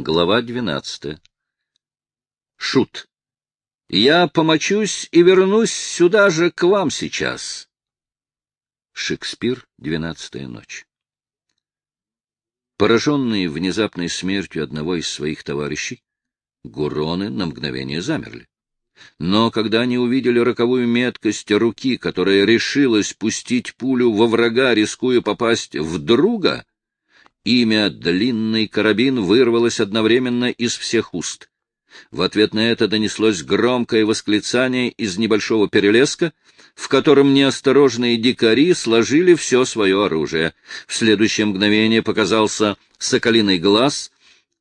Глава двенадцатая. Шут. Я помочусь и вернусь сюда же к вам сейчас. Шекспир. Двенадцатая ночь. Пораженные внезапной смертью одного из своих товарищей, гуроны на мгновение замерли. Но когда они увидели роковую меткость руки, которая решилась пустить пулю во врага, рискуя попасть в друга, Имя «Длинный карабин» вырвалось одновременно из всех уст. В ответ на это донеслось громкое восклицание из небольшого перелеска, в котором неосторожные дикари сложили все свое оружие. В следующее мгновение показался соколиный глаз —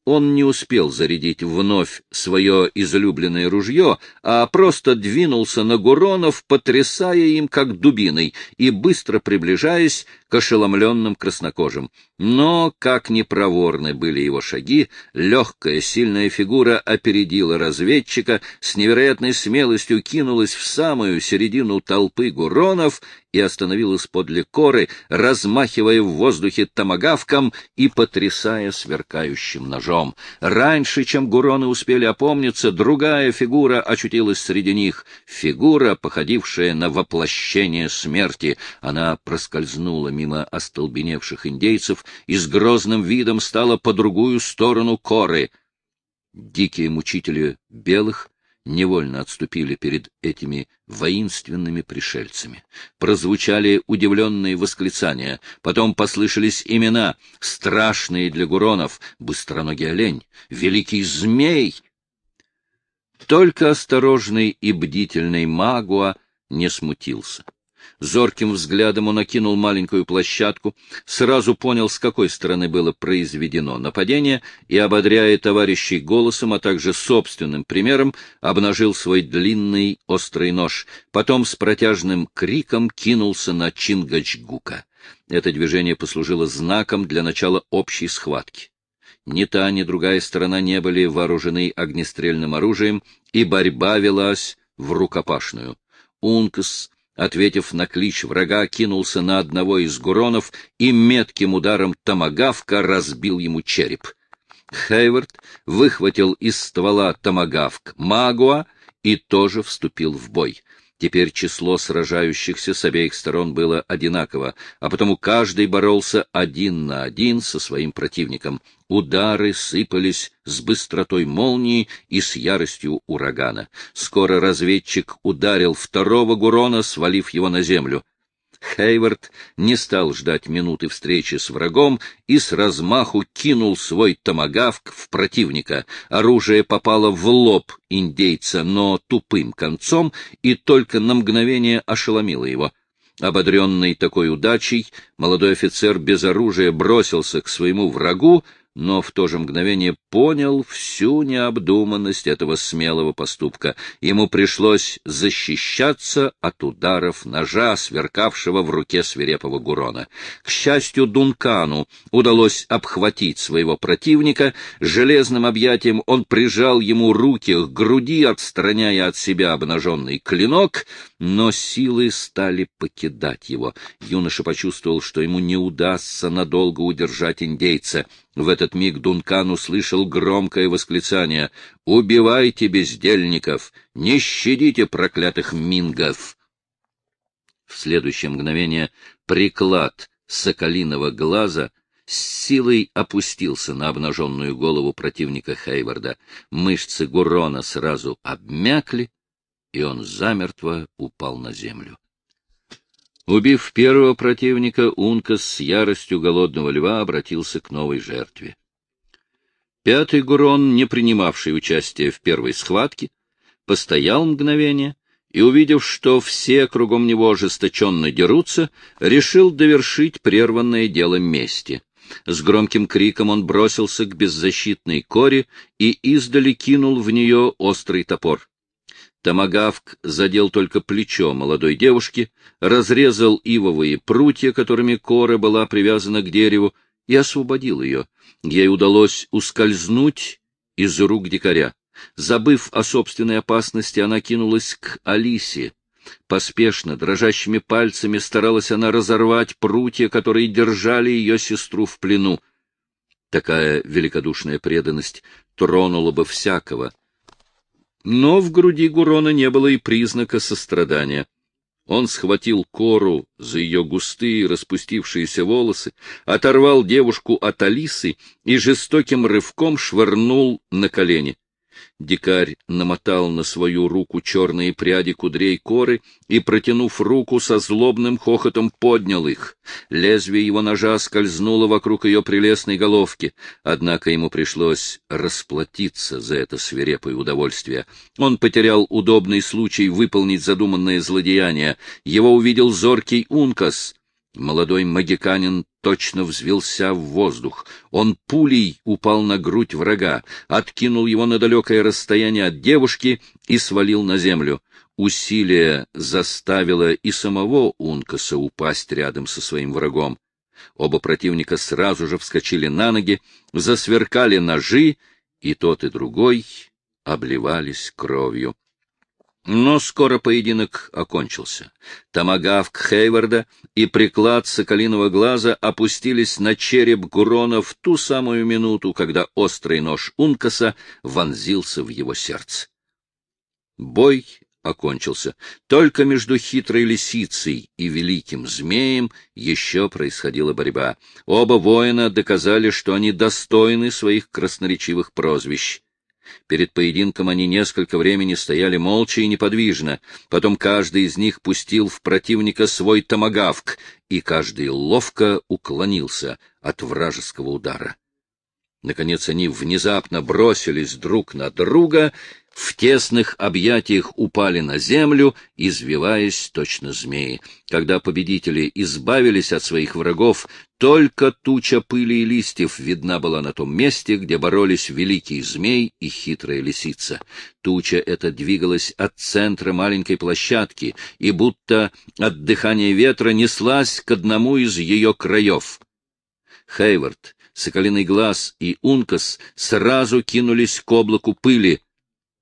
он не успел зарядить вновь свое излюбленное ружье, а просто двинулся на Гуронов, потрясая им как дубиной и быстро приближаясь к ошеломленным краснокожим. Но, как непроворны были его шаги, легкая, сильная фигура опередила разведчика, с невероятной смелостью кинулась в самую середину толпы Гуронов и остановилась подле коры, размахивая в воздухе томагавком и потрясая сверкающим ножом. Раньше, чем гуроны успели опомниться, другая фигура очутилась среди них, фигура, походившая на воплощение смерти. Она проскользнула мимо остолбеневших индейцев и с грозным видом стала по другую сторону коры. Дикие мучители белых — невольно отступили перед этими воинственными пришельцами. Прозвучали удивленные восклицания, потом послышались имена, страшные для гуронов, быстроногий олень, великий змей. Только осторожный и бдительный Магуа не смутился. Зорким взглядом он окинул маленькую площадку, сразу понял, с какой стороны было произведено нападение, и, ободряя товарищей голосом, а также собственным примером, обнажил свой длинный острый нож. Потом с протяжным криком кинулся на Чингачгука. Это движение послужило знаком для начала общей схватки. Ни та, ни другая сторона не были вооружены огнестрельным оружием, и борьба велась в рукопашную. Ункс ответив на клич врага, кинулся на одного из гуронов и метким ударом томагавка разбил ему череп. Хейвард выхватил из ствола томагавк Магуа и тоже вступил в бой. Теперь число сражающихся с обеих сторон было одинаково, а потому каждый боролся один на один со своим противником. Удары сыпались с быстротой молнии и с яростью урагана. Скоро разведчик ударил второго Гурона, свалив его на землю. Хейвард не стал ждать минуты встречи с врагом и с размаху кинул свой томагавк в противника. Оружие попало в лоб индейца, но тупым концом, и только на мгновение ошеломило его. Ободренный такой удачей, молодой офицер без оружия бросился к своему врагу, но в то же мгновение понял всю необдуманность этого смелого поступка. Ему пришлось защищаться от ударов ножа, сверкавшего в руке свирепого Гурона. К счастью, Дункану удалось обхватить своего противника. Железным объятием он прижал ему руки к груди, отстраняя от себя обнаженный клинок, но силы стали покидать его. Юноша почувствовал, что ему не удастся надолго удержать индейца — в этот миг Дункан услышал громкое восклицание «Убивайте бездельников! Не щадите проклятых мингов!» В следующее мгновение приклад соколиного глаза с силой опустился на обнаженную голову противника Хейварда. Мышцы Гурона сразу обмякли, и он замертво упал на землю. Убив первого противника, Ункас с яростью голодного льва обратился к новой жертве. Пятый Гурон, не принимавший участия в первой схватке, постоял мгновение и, увидев, что все кругом него ожесточенно дерутся, решил довершить прерванное дело мести. С громким криком он бросился к беззащитной коре и издали кинул в нее острый топор. Томагавк задел только плечо молодой девушки, разрезал ивовые прутья, которыми кора была привязана к дереву, и освободил ее. Ей удалось ускользнуть из рук дикаря. Забыв о собственной опасности, она кинулась к Алисе. Поспешно, дрожащими пальцами старалась она разорвать прутья, которые держали ее сестру в плену. Такая великодушная преданность тронула бы всякого. Но в груди Гурона не было и признака сострадания. Он схватил кору за ее густые распустившиеся волосы, оторвал девушку от Алисы и жестоким рывком швырнул на колени. Дикарь намотал на свою руку черные пряди кудрей коры и, протянув руку, со злобным хохотом поднял их. Лезвие его ножа скользнуло вокруг ее прелестной головки, однако ему пришлось расплатиться за это свирепое удовольствие. Он потерял удобный случай выполнить задуманное злодеяние. Его увидел зоркий Ункас — Молодой магиканин точно взвелся в воздух. Он пулей упал на грудь врага, откинул его на далекое расстояние от девушки и свалил на землю. Усилие заставило и самого Ункаса упасть рядом со своим врагом. Оба противника сразу же вскочили на ноги, засверкали ножи, и тот и другой обливались кровью. Но скоро поединок окончился. Томагавк Хейварда и приклад соколиного глаза опустились на череп Гурона в ту самую минуту, когда острый нож Ункаса вонзился в его сердце. Бой окончился. Только между хитрой лисицей и великим змеем еще происходила борьба. Оба воина доказали, что они достойны своих красноречивых прозвищ. Перед поединком они несколько времени стояли молча и неподвижно. Потом каждый из них пустил в противника свой томагавк, и каждый ловко уклонился от вражеского удара. Наконец они внезапно бросились друг на друга в тесных объятиях упали на землю, извиваясь точно змеи. Когда победители избавились от своих врагов, только туча пыли и листьев видна была на том месте, где боролись великий змей и хитрая лисица. Туча эта двигалась от центра маленькой площадки и будто от дыхания ветра неслась к одному из ее краев. Хейвард, Соколиный Глаз и Ункас сразу кинулись к облаку пыли —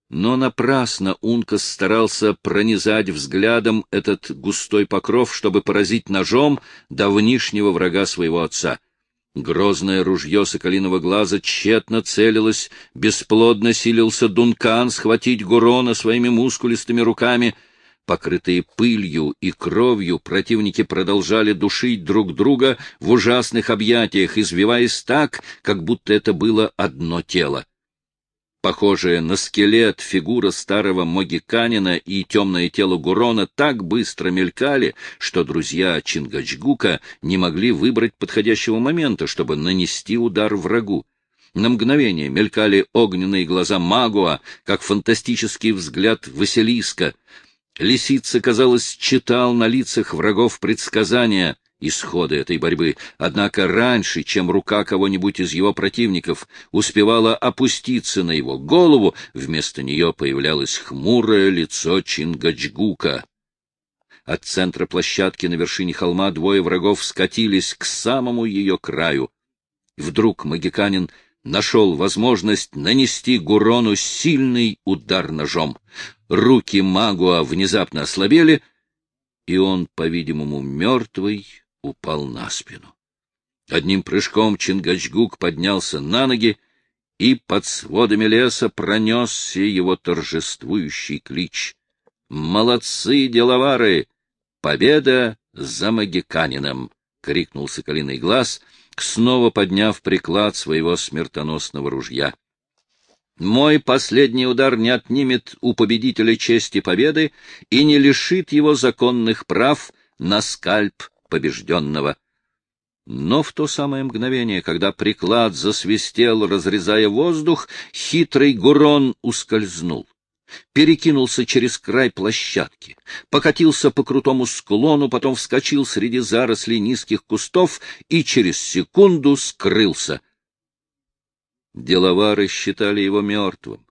но напрасно Ункас старался пронизать взглядом этот густой покров, чтобы поразить ножом давнишнего врага своего отца. Грозное ружье соколиного глаза тщетно целилось, бесплодно силился Дункан схватить Гурона своими мускулистыми руками. Покрытые пылью и кровью противники продолжали душить друг друга в ужасных объятиях, извиваясь так, как будто это было одно тело. Похожая на скелет фигура старого Могиканина и темное тело Гурона так быстро мелькали, что друзья Чингачгука не могли выбрать подходящего момента, чтобы нанести удар врагу. На мгновение мелькали огненные глаза Магуа, как фантастический взгляд Василиска. Лисица, казалось, читал на лицах врагов предсказания — исхода этой борьбы, однако раньше, чем рука кого-нибудь из его противников успевала опуститься на его голову, вместо нее появлялось хмурое лицо Чингачгука. От центра площадки на вершине холма двое врагов скатились к самому ее краю. Вдруг магиканин нашел возможность нанести Гурону сильный удар ножом. Руки Магуа внезапно ослабели, и он, по-видимому, мертвый, упал на спину. Одним прыжком Чингачгук поднялся на ноги, и под сводами леса пронесся его торжествующий клич. «Молодцы, деловары! Победа за Магиканином!» — крикнул Соколиный глаз, снова подняв приклад своего смертоносного ружья. «Мой последний удар не отнимет у победителя чести победы и не лишит его законных прав на скальп побежденного. Но в то самое мгновение, когда приклад засвистел, разрезая воздух, хитрый Гурон ускользнул, перекинулся через край площадки, покатился по крутому склону, потом вскочил среди зарослей низких кустов и через секунду скрылся. Деловары считали его мертвым.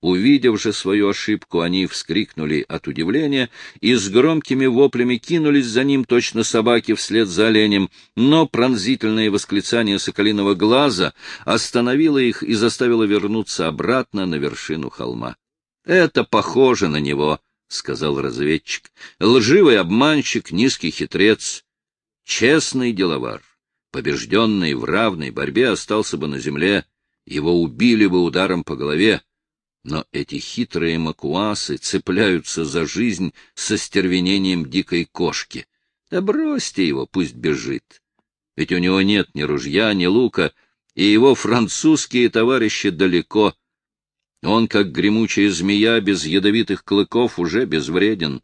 Увидев же свою ошибку, они вскрикнули от удивления и с громкими воплями кинулись за ним точно собаки вслед за оленем, но пронзительное восклицание соколиного глаза остановило их и заставило вернуться обратно на вершину холма. — Это похоже на него, — сказал разведчик. — Лживый обманщик, низкий хитрец, честный деловар. побежденный в равной борьбе, остался бы на земле, его убили бы ударом по голове. Но эти хитрые макуасы цепляются за жизнь со стервенением дикой кошки. Да бросьте его, пусть бежит. Ведь у него нет ни ружья, ни лука, и его французские товарищи далеко. Он, как гремучая змея без ядовитых клыков, уже безвреден.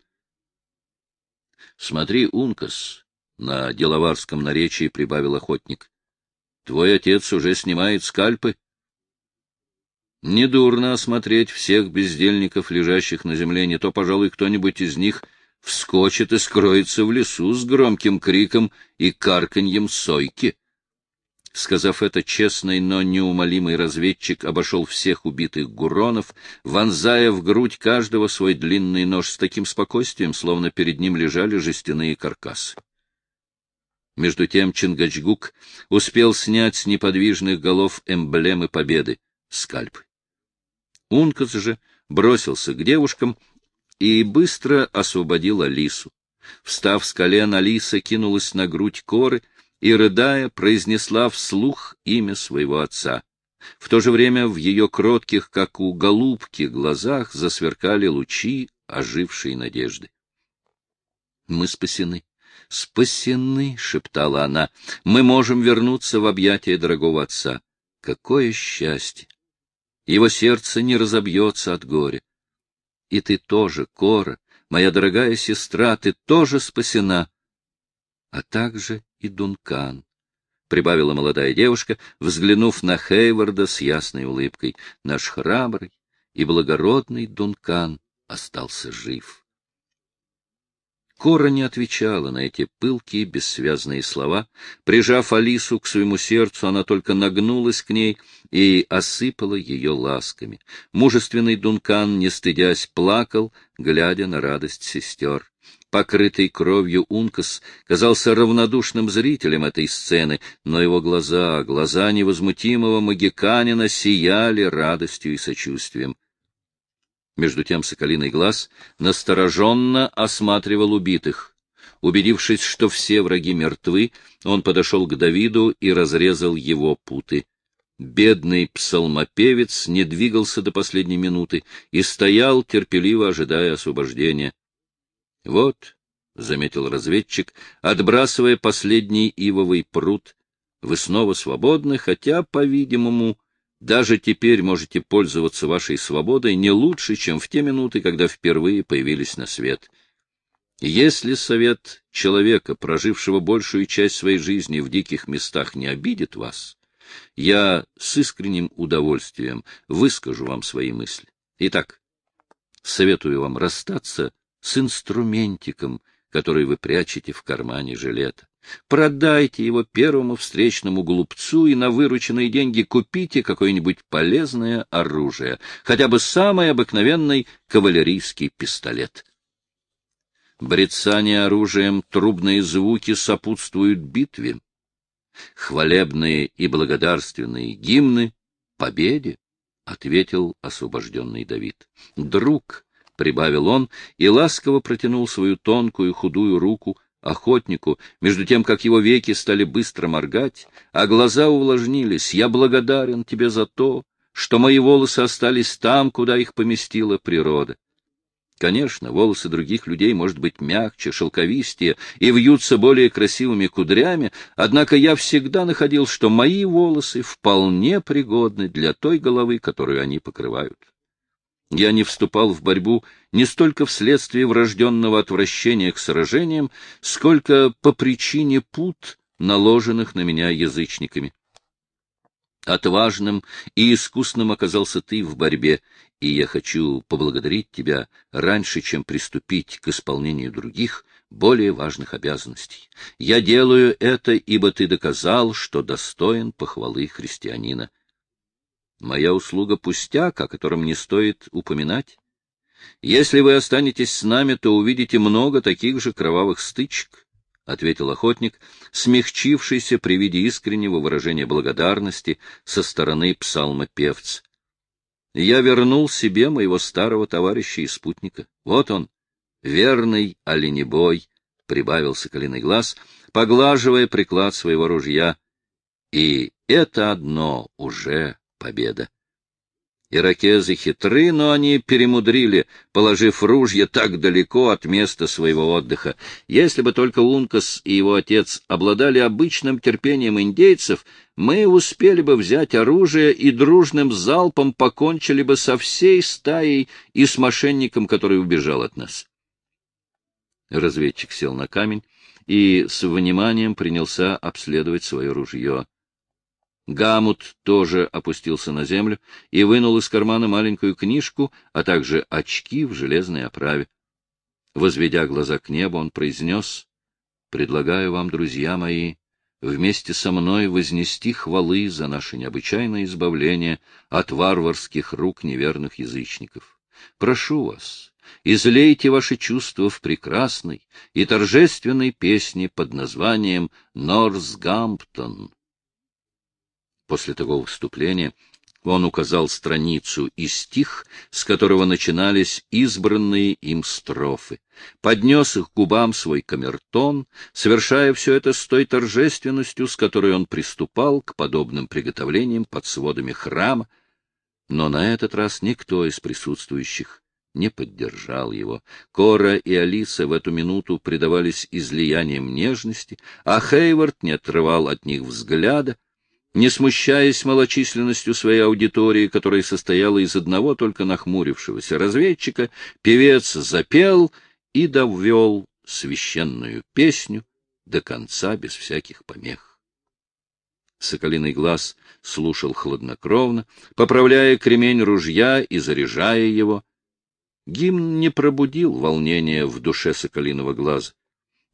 Смотри, Ункас, — на деловарском наречии прибавил охотник. — Твой отец уже снимает скальпы. Недурно осмотреть всех бездельников, лежащих на земле, не то, пожалуй, кто-нибудь из них вскочит и скроется в лесу с громким криком и карканьем сойки. Сказав это, честный, но неумолимый разведчик обошел всех убитых гуронов, вонзая в грудь каждого свой длинный нож с таким спокойствием, словно перед ним лежали жестяные каркасы. Между тем Чингачгук успел снять с неподвижных голов эмблемы победы — скальпы. Ункас же бросился к девушкам и быстро освободил Алису. Встав с колен, Алиса кинулась на грудь коры — и, рыдая, произнесла вслух имя своего отца. В то же время в ее кротких, как у голубки, глазах засверкали лучи ожившей надежды. — Мы спасены, спасены, — шептала она, — мы можем вернуться в объятия дорогого отца. Какое счастье! Его сердце не разобьется от горя. И ты тоже, Кора, моя дорогая сестра, ты тоже спасена, а также и Дункан, — прибавила молодая девушка, взглянув на Хейварда с ясной улыбкой. Наш храбрый и благородный Дункан остался жив. Кора не отвечала на эти пылкие, бессвязные слова. Прижав Алису к своему сердцу, она только нагнулась к ней и осыпала ее ласками. Мужественный Дункан, не стыдясь, плакал, глядя на радость сестер покрытый кровью Ункас, казался равнодушным зрителем этой сцены, но его глаза, глаза невозмутимого магиканина сияли радостью и сочувствием. Между тем Соколиный глаз настороженно осматривал убитых. Убедившись, что все враги мертвы, он подошел к Давиду и разрезал его путы. Бедный псалмопевец не двигался до последней минуты и стоял, терпеливо ожидая освобождения. — Вот, — заметил разведчик, отбрасывая последний ивовый пруд, — вы снова свободны, хотя, по-видимому, даже теперь можете пользоваться вашей свободой не лучше, чем в те минуты, когда впервые появились на свет. Если совет человека, прожившего большую часть своей жизни в диких местах, не обидит вас, я с искренним удовольствием выскажу вам свои мысли. Итак, советую вам расстаться с инструментиком, который вы прячете в кармане жилета. Продайте его первому встречному глупцу и на вырученные деньги купите какое-нибудь полезное оружие, хотя бы самый обыкновенный кавалерийский пистолет. Брецание оружием, трубные звуки сопутствуют битве. Хвалебные и благодарственные гимны — победе, — ответил освобожденный Давид. Друг, — прибавил он и ласково протянул свою тонкую худую руку охотнику, между тем, как его веки стали быстро моргать, а глаза увлажнились. «Я благодарен тебе за то, что мои волосы остались там, куда их поместила природа. Конечно, волосы других людей, может быть, мягче, шелковистее и вьются более красивыми кудрями, однако я всегда находил, что мои волосы вполне пригодны для той головы, которую они покрывают. Я не вступал в борьбу не столько вследствие врожденного отвращения к сражениям, сколько по причине пут, наложенных на меня язычниками. Отважным и искусным оказался ты в борьбе, и я хочу поблагодарить тебя раньше, чем приступить к исполнению других, более важных обязанностей. Я делаю это, ибо ты доказал, что достоин похвалы христианина. Моя услуга пустяк, о котором не стоит упоминать. Если вы останетесь с нами, то увидите много таких же кровавых стычек, — ответил охотник, смягчившийся при виде искреннего выражения благодарности со стороны псалмопевца. Я вернул себе моего старого товарища и спутника. Вот он, верный оленебой, — прибавил соколиный глаз, поглаживая приклад своего ружья. И это одно уже победа. Иракезы хитры, но они перемудрили, положив ружья так далеко от места своего отдыха. Если бы только Ункас и его отец обладали обычным терпением индейцев, мы успели бы взять оружие и дружным залпом покончили бы со всей стаей и с мошенником, который убежал от нас. Разведчик сел на камень и с вниманием принялся обследовать свое ружье. Гамут тоже опустился на землю и вынул из кармана маленькую книжку, а также очки в железной оправе. Возведя глаза к небу, он произнес, «Предлагаю вам, друзья мои, вместе со мной вознести хвалы за наше необычайное избавление от варварских рук неверных язычников. Прошу вас, излейте ваши чувства в прекрасной и торжественной песне под названием «Норсгамптон». После такого выступления он указал страницу и стих, с которого начинались избранные им строфы, поднес их к губам свой камертон, совершая все это с той торжественностью, с которой он приступал к подобным приготовлениям под сводами храма, но на этот раз никто из присутствующих не поддержал его. Кора и Алиса в эту минуту предавались излияниям нежности, а Хейвард не отрывал от них взгляда, не смущаясь малочисленностью своей аудитории, которая состояла из одного только нахмурившегося разведчика, певец запел и довел священную песню до конца без всяких помех. Соколиный глаз слушал хладнокровно, поправляя кремень ружья и заряжая его. Гимн не пробудил волнения в душе соколиного глаза.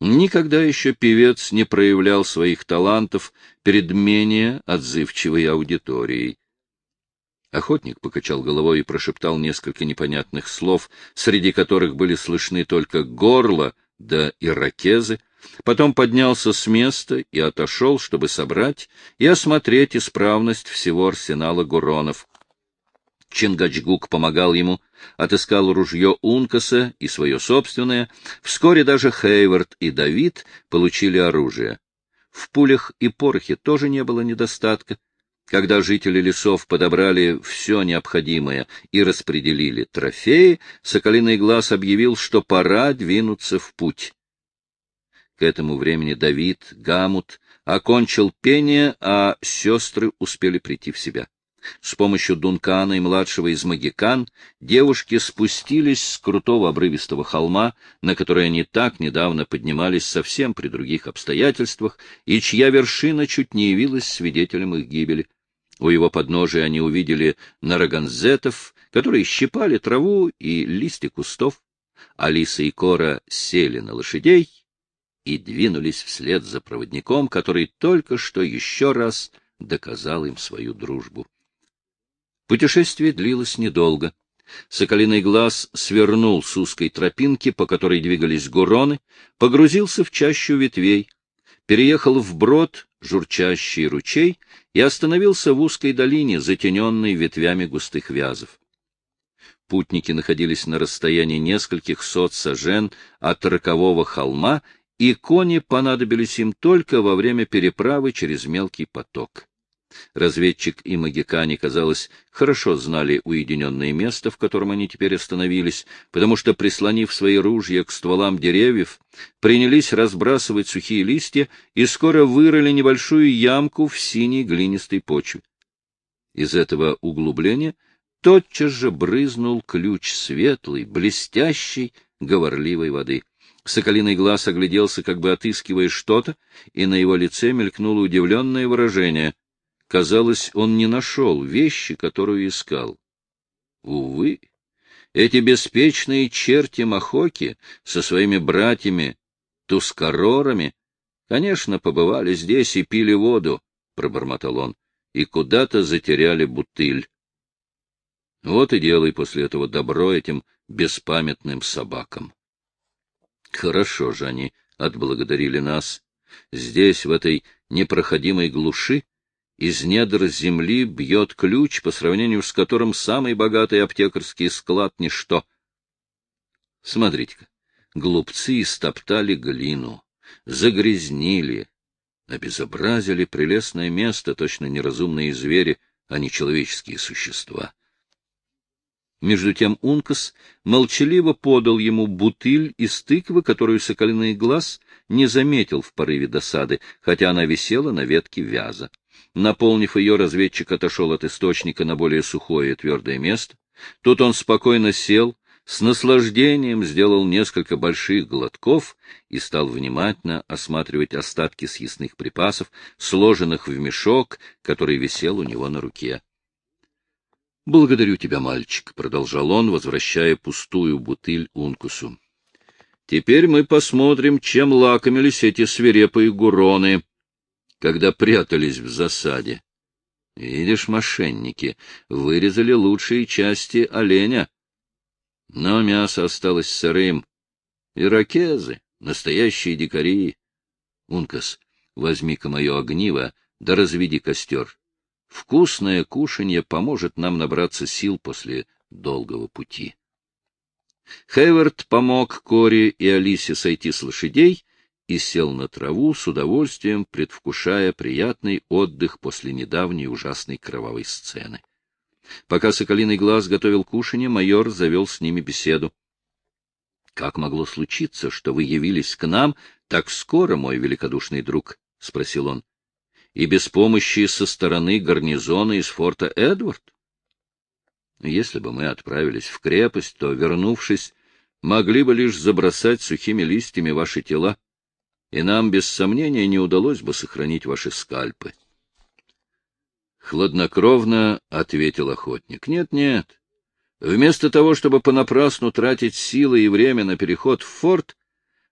Никогда еще певец не проявлял своих талантов перед менее отзывчивой аудиторией. Охотник покачал головой и прошептал несколько непонятных слов, среди которых были слышны только горло да иракезы, потом поднялся с места и отошел, чтобы собрать и осмотреть исправность всего арсенала гуронов. Чингачгук помогал ему, отыскал ружье Ункаса и свое собственное. Вскоре даже Хейвард и Давид получили оружие. В пулях и порохе тоже не было недостатка. Когда жители лесов подобрали все необходимое и распределили трофеи, Соколиный глаз объявил, что пора двинуться в путь. К этому времени Давид, Гамут, окончил пение, а сестры успели прийти в себя. С помощью Дункана и младшего из Магикан девушки спустились с крутого обрывистого холма, на который они так недавно поднимались совсем при других обстоятельствах, и чья вершина чуть не явилась свидетелем их гибели. У его подножия они увидели нараганзетов, которые щипали траву и листья кустов. Алиса и Кора сели на лошадей и двинулись вслед за проводником, который только что еще раз доказал им свою дружбу. Путешествие длилось недолго. Соколиный глаз свернул с узкой тропинки, по которой двигались гуроны, погрузился в чащу ветвей, переехал вброд журчащий ручей и остановился в узкой долине, затененной ветвями густых вязов. Путники находились на расстоянии нескольких сот сажен от рокового холма, и кони понадобились им только во время переправы через мелкий поток. Разведчик и магикане, казалось, хорошо знали уединенное место, в котором они теперь остановились, потому что, прислонив свои ружья к стволам деревьев, принялись разбрасывать сухие листья и скоро вырыли небольшую ямку в синей глинистой почве. Из этого углубления тотчас же брызнул ключ светлый, блестящей, говорливой воды. Соколиный глаз огляделся, как бы отыскивая что-то, и на его лице мелькнуло удивленное выражение. Казалось, он не нашел вещи, которую искал. Увы, эти беспечные черти-махоки со своими братьями Тускарорами, конечно, побывали здесь и пили воду, — пробормотал он, — и куда-то затеряли бутыль. Вот и делай после этого добро этим беспамятным собакам. Хорошо же они отблагодарили нас. Здесь, в этой непроходимой глуши, из недр земли бьет ключ, по сравнению с которым самый богатый аптекарский склад — ничто. Смотрите-ка, глупцы истоптали глину, загрязнили, обезобразили прелестное место, точно неразумные звери, а не человеческие существа. Между тем Ункас молчаливо подал ему бутыль из тыквы, которую соколиный глаз не заметил в порыве досады, хотя она висела на ветке вяза. Наполнив ее, разведчик отошел от источника на более сухое и твердое место. Тут он спокойно сел, с наслаждением сделал несколько больших глотков и стал внимательно осматривать остатки съестных припасов, сложенных в мешок, который висел у него на руке. — Благодарю тебя, мальчик, — продолжал он, возвращая пустую бутыль Ункусу. — Теперь мы посмотрим, чем лакомились эти свирепые гуроны, когда прятались в засаде. Видишь, мошенники вырезали лучшие части оленя, но мясо осталось сырым. Иракезы, настоящие дикари. Ункас, возьми-ка мое огниво, да разведи костер. Вкусное кушанье поможет нам набраться сил после долгого пути. Хейвард помог Кори и Алисе сойти с лошадей и сел на траву с удовольствием, предвкушая приятный отдых после недавней ужасной кровавой сцены. Пока Соколиный Глаз готовил кушанье, майор завел с ними беседу. — Как могло случиться, что вы явились к нам так скоро, мой великодушный друг? — спросил он и без помощи со стороны гарнизона из форта Эдвард? Если бы мы отправились в крепость, то, вернувшись, могли бы лишь забросать сухими листьями ваши тела, и нам, без сомнения, не удалось бы сохранить ваши скальпы. Хладнокровно ответил охотник. Нет, нет. Вместо того, чтобы понапрасну тратить силы и время на переход в форт,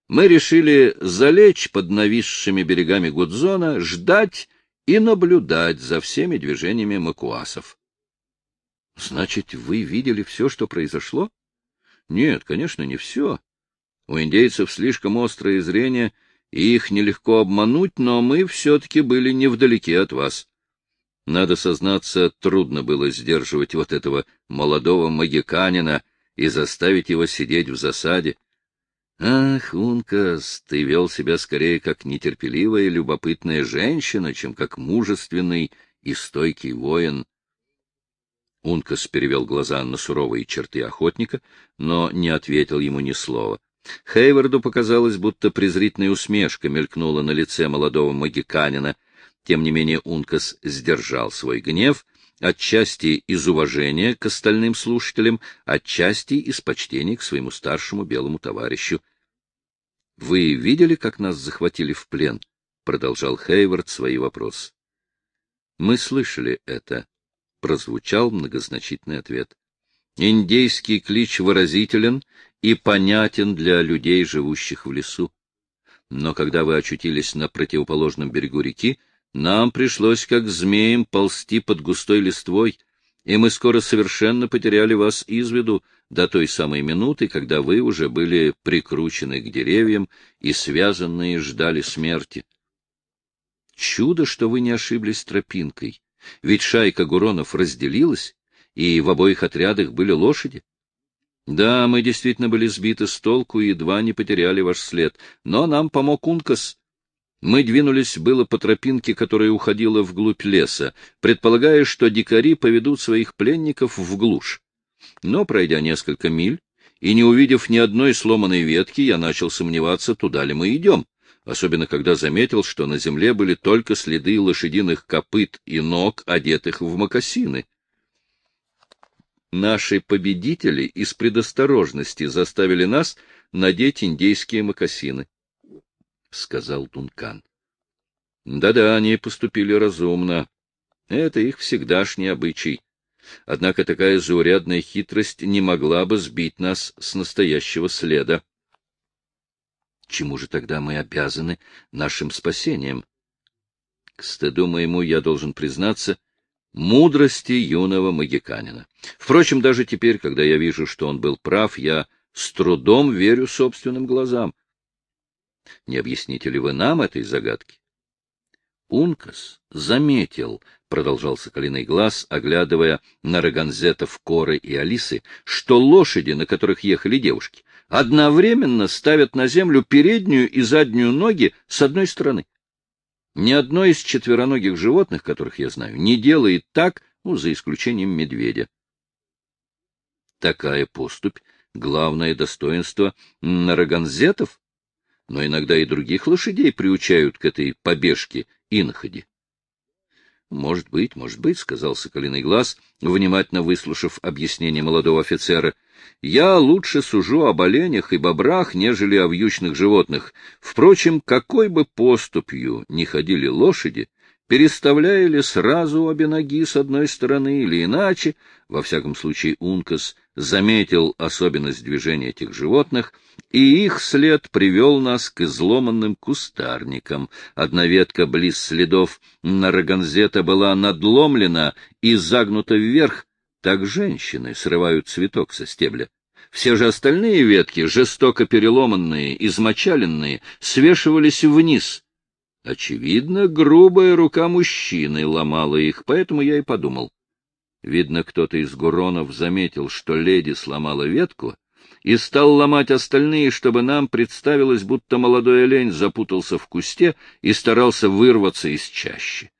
мы решили залечь под нависшими берегами Гудзона, ждать и наблюдать за всеми движениями макуасов. — Значит, вы видели все, что произошло? — Нет, конечно, не все. У индейцев слишком острое зрение, их нелегко обмануть, но мы все-таки были невдалеке от вас. Надо сознаться, трудно было сдерживать вот этого молодого магиканина и заставить его сидеть в засаде. Ах, Ункас, ты вел себя скорее как нетерпеливая и любопытная женщина, чем как мужественный и стойкий воин. Ункас перевел глаза на суровые черты охотника, но не ответил ему ни слова. Хейварду показалось, будто презрительная усмешка мелькнула на лице молодого магиканина. Тем не менее Ункас сдержал свой гнев, отчасти из уважения к остальным слушателям, отчасти из почтения к своему старшему белому товарищу. — Вы видели, как нас захватили в плен? — продолжал Хейвард свои вопросы. — Мы слышали это, — прозвучал многозначительный ответ. Индейский клич выразителен и понятен для людей, живущих в лесу. Но когда вы очутились на противоположном берегу реки, нам пришлось, как змеям, ползти под густой листвой, и мы скоро совершенно потеряли вас из виду до той самой минуты, когда вы уже были прикручены к деревьям и связанные ждали смерти. Чудо, что вы не ошиблись тропинкой, ведь шайка Гуронов разделилась, и в обоих отрядах были лошади. Да, мы действительно были сбиты с толку и едва не потеряли ваш след, но нам помог Ункас, мы двинулись было по тропинке, которая уходила вглубь леса, предполагая, что дикари поведут своих пленников в глушь. Но, пройдя несколько миль и не увидев ни одной сломанной ветки, я начал сомневаться, туда ли мы идем, особенно когда заметил, что на земле были только следы лошадиных копыт и ног, одетых в мокасины. Наши победители из предосторожности заставили нас надеть индейские мокасины. — сказал Дункан. Да — Да-да, они поступили разумно. Это их всегдашний обычай. Однако такая заурядная хитрость не могла бы сбить нас с настоящего следа. Чему же тогда мы обязаны нашим спасением? К стыду моему я должен признаться, мудрости юного магиканина. Впрочем, даже теперь, когда я вижу, что он был прав, я с трудом верю собственным глазам. Не объясните ли вы нам этой загадки? Ункас заметил, — продолжал Соколиный глаз, оглядывая на Роганзетов, Коры и Алисы, что лошади, на которых ехали девушки, одновременно ставят на землю переднюю и заднюю ноги с одной стороны. Ни одно из четвероногих животных, которых я знаю, не делает так, ну, за исключением медведя. Такая поступь — главное достоинство нараганзетов, но иногда и других лошадей приучают к этой побежке и находе. — Может быть, может быть, — сказал Соколиный Глаз, внимательно выслушав объяснение молодого офицера. — Я лучше сужу об оленях и бобрах, нежели о вьючных животных. Впрочем, какой бы поступью ни ходили лошади, переставляя ли сразу обе ноги с одной стороны или иначе, во всяком случае Ункас заметил особенность движения этих животных, и их след привел нас к изломанным кустарникам. Одна ветка близ следов на Роганзета была надломлена и загнута вверх, так женщины срывают цветок со стебля. Все же остальные ветки, жестоко переломанные, измочаленные, свешивались вниз — Очевидно, грубая рука мужчины ломала их, поэтому я и подумал. Видно, кто-то из гуронов заметил, что леди сломала ветку, и стал ломать остальные, чтобы нам представилось, будто молодой олень запутался в кусте и старался вырваться из чащи.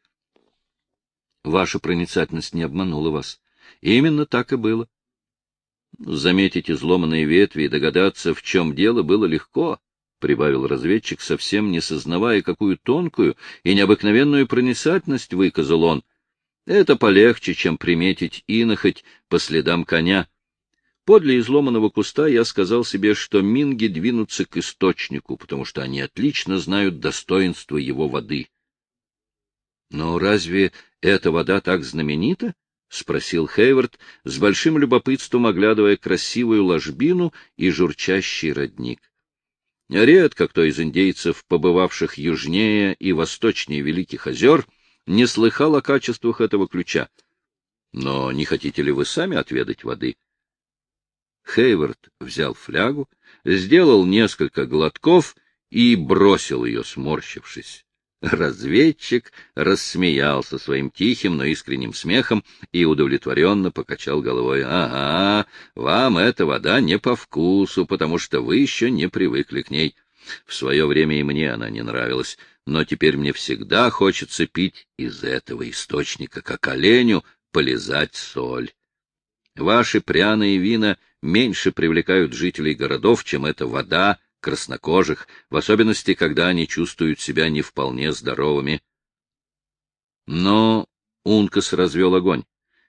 Ваша проницательность не обманула вас. Именно так и было. Заметить изломанные ветви и догадаться, в чем дело, было легко. — прибавил разведчик, совсем не сознавая, какую тонкую и необыкновенную проницательность выказал он. — Это полегче, чем приметить инохоть по следам коня. Подле изломанного куста я сказал себе, что минги двинутся к источнику, потому что они отлично знают достоинство его воды. — Но разве эта вода так знаменита? — спросил Хейвард, с большим любопытством оглядывая красивую ложбину и журчащий родник. Редко кто из индейцев, побывавших южнее и восточнее Великих озер, не слыхал о качествах этого ключа. Но не хотите ли вы сами отведать воды? Хейвард взял флягу, сделал несколько глотков и бросил ее, сморщившись. Разведчик рассмеялся своим тихим, но искренним смехом и удовлетворенно покачал головой. — Ага, вам эта вода не по вкусу, потому что вы еще не привыкли к ней. В свое время и мне она не нравилась, но теперь мне всегда хочется пить из этого источника, как оленю полезать соль. Ваши пряные вина меньше привлекают жителей городов, чем эта вода, краснокожих, в особенности, когда они чувствуют себя не вполне здоровыми. Но Ункас развел огонь,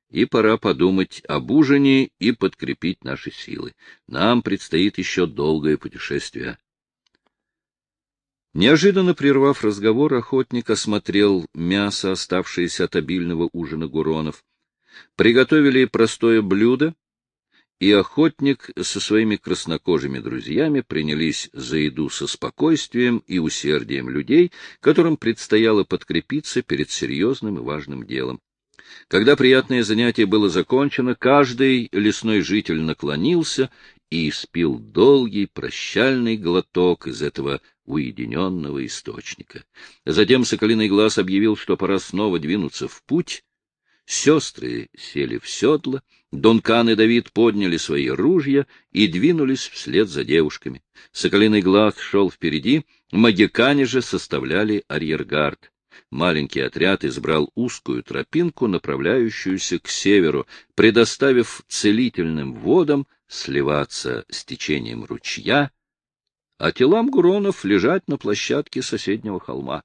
и пора подумать об ужине и подкрепить наши силы. Нам предстоит еще долгое путешествие. Неожиданно прервав разговор, охотник осмотрел мясо, оставшееся от обильного ужина гуронов. Приготовили простое блюдо, и охотник со своими краснокожими друзьями принялись за еду со спокойствием и усердием людей, которым предстояло подкрепиться перед серьезным и важным делом. Когда приятное занятие было закончено, каждый лесной житель наклонился и испил долгий прощальный глоток из этого уединенного источника. Затем Соколиный Глаз объявил, что пора снова двинуться в путь. Сестры сели в седло, Дункан и Давид подняли свои ружья и двинулись вслед за девушками. Соколиный глаз шел впереди, магикане же составляли арьергард. Маленький отряд избрал узкую тропинку, направляющуюся к северу, предоставив целительным водам сливаться с течением ручья, а телам гуронов лежать на площадке соседнего холма.